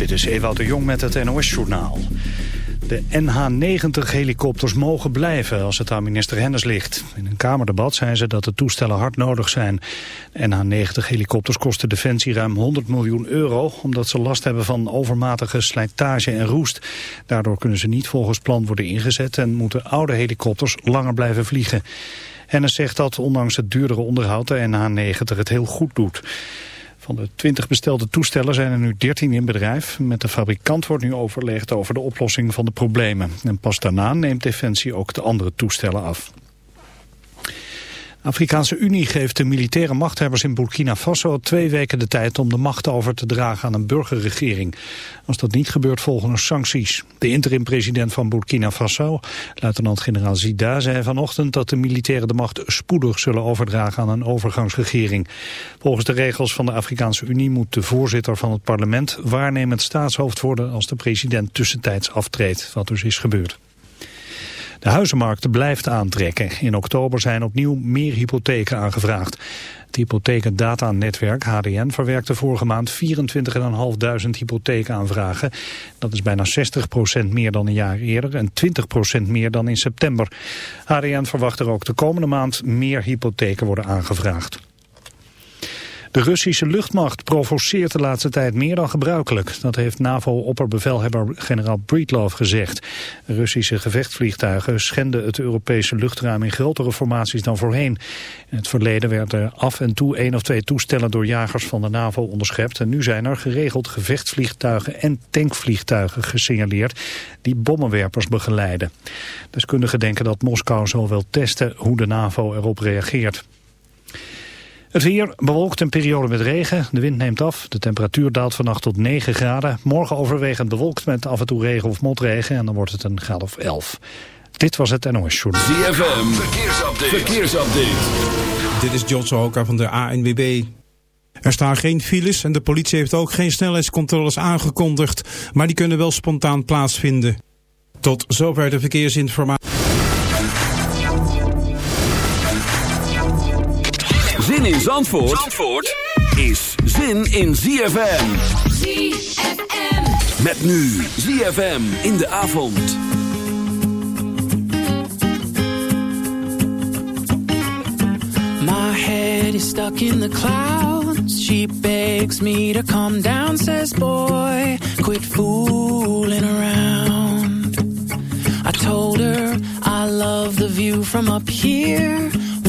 Dit is Ewout de Jong met het NOS-journaal. De NH-90-helikopters mogen blijven als het aan minister Hennis ligt. In een Kamerdebat zei ze dat de toestellen hard nodig zijn. NH-90-helikopters kosten Defensie ruim 100 miljoen euro... omdat ze last hebben van overmatige slijtage en roest. Daardoor kunnen ze niet volgens plan worden ingezet... en moeten oude helikopters langer blijven vliegen. Hennis zegt dat ondanks het duurdere onderhoud de NH-90 het heel goed doet. Van de 20 bestelde toestellen zijn er nu 13 in bedrijf. Met de fabrikant wordt nu overlegd over de oplossing van de problemen. En pas daarna neemt Defensie ook de andere toestellen af. Afrikaanse Unie geeft de militaire machthebbers in Burkina Faso twee weken de tijd om de macht over te dragen aan een burgerregering. Als dat niet gebeurt volgen er sancties. De interim-president van Burkina Faso, luitenant-generaal Zida, zei vanochtend dat de militairen de macht spoedig zullen overdragen aan een overgangsregering. Volgens de regels van de Afrikaanse Unie moet de voorzitter van het parlement waarnemend staatshoofd worden als de president tussentijds aftreedt, wat dus is gebeurd. De huizenmarkt blijft aantrekken. In oktober zijn opnieuw meer hypotheken aangevraagd. Het hypothekendatanetwerk HDN verwerkte vorige maand 24.500 hypotheekaanvragen. Dat is bijna 60% meer dan een jaar eerder en 20% meer dan in september. HDN verwacht er ook de komende maand meer hypotheken worden aangevraagd. De Russische luchtmacht provoceert de laatste tijd meer dan gebruikelijk. Dat heeft NAVO-opperbevelhebber generaal Breedlove gezegd. Russische gevechtsvliegtuigen schenden het Europese luchtruim in grotere formaties dan voorheen. In het verleden werden af en toe één of twee toestellen door jagers van de NAVO onderschept. En nu zijn er geregeld gevechtsvliegtuigen en tankvliegtuigen gesignaleerd die bommenwerpers begeleiden. Deskundigen denken dat Moskou zo wil testen hoe de NAVO erop reageert. Het weer bewolkt een periode met regen. De wind neemt af. De temperatuur daalt vannacht tot 9 graden. Morgen overwegend bewolkt met af en toe regen of motregen. En dan wordt het een graad of 11. Dit was het NOS Journal. ZFM. Verkeersupdate. Verkeersupdate. Dit is John Sohoka van de ANWB. Er staan geen files en de politie heeft ook geen snelheidscontroles aangekondigd. Maar die kunnen wel spontaan plaatsvinden. Tot zover de verkeersinformatie. Zandvoort, Zandvoort is zin in ZFM. ZFM. Met nu ZFM in de avond. My head is stuck in the clouds. She begs me to come down, says boy, quit fooling around. I told her I love the view from up here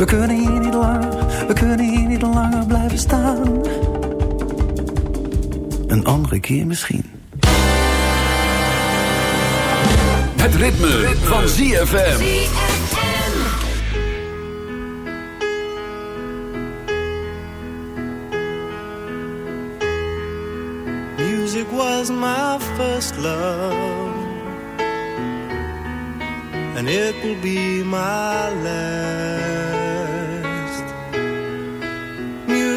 We kunnen hier niet langer, we kunnen hier niet langer blijven staan. Een andere keer misschien. Het ritme, van ZFM. Music was my first love, and it will be my last.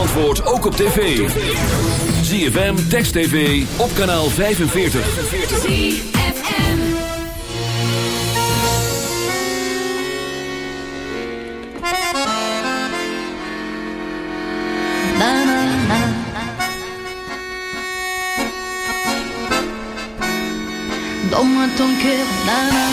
Zandvoort ook op tv. ZFM, Text TV, op kanaal 45. ZFM Donne ton cœur,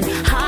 going high.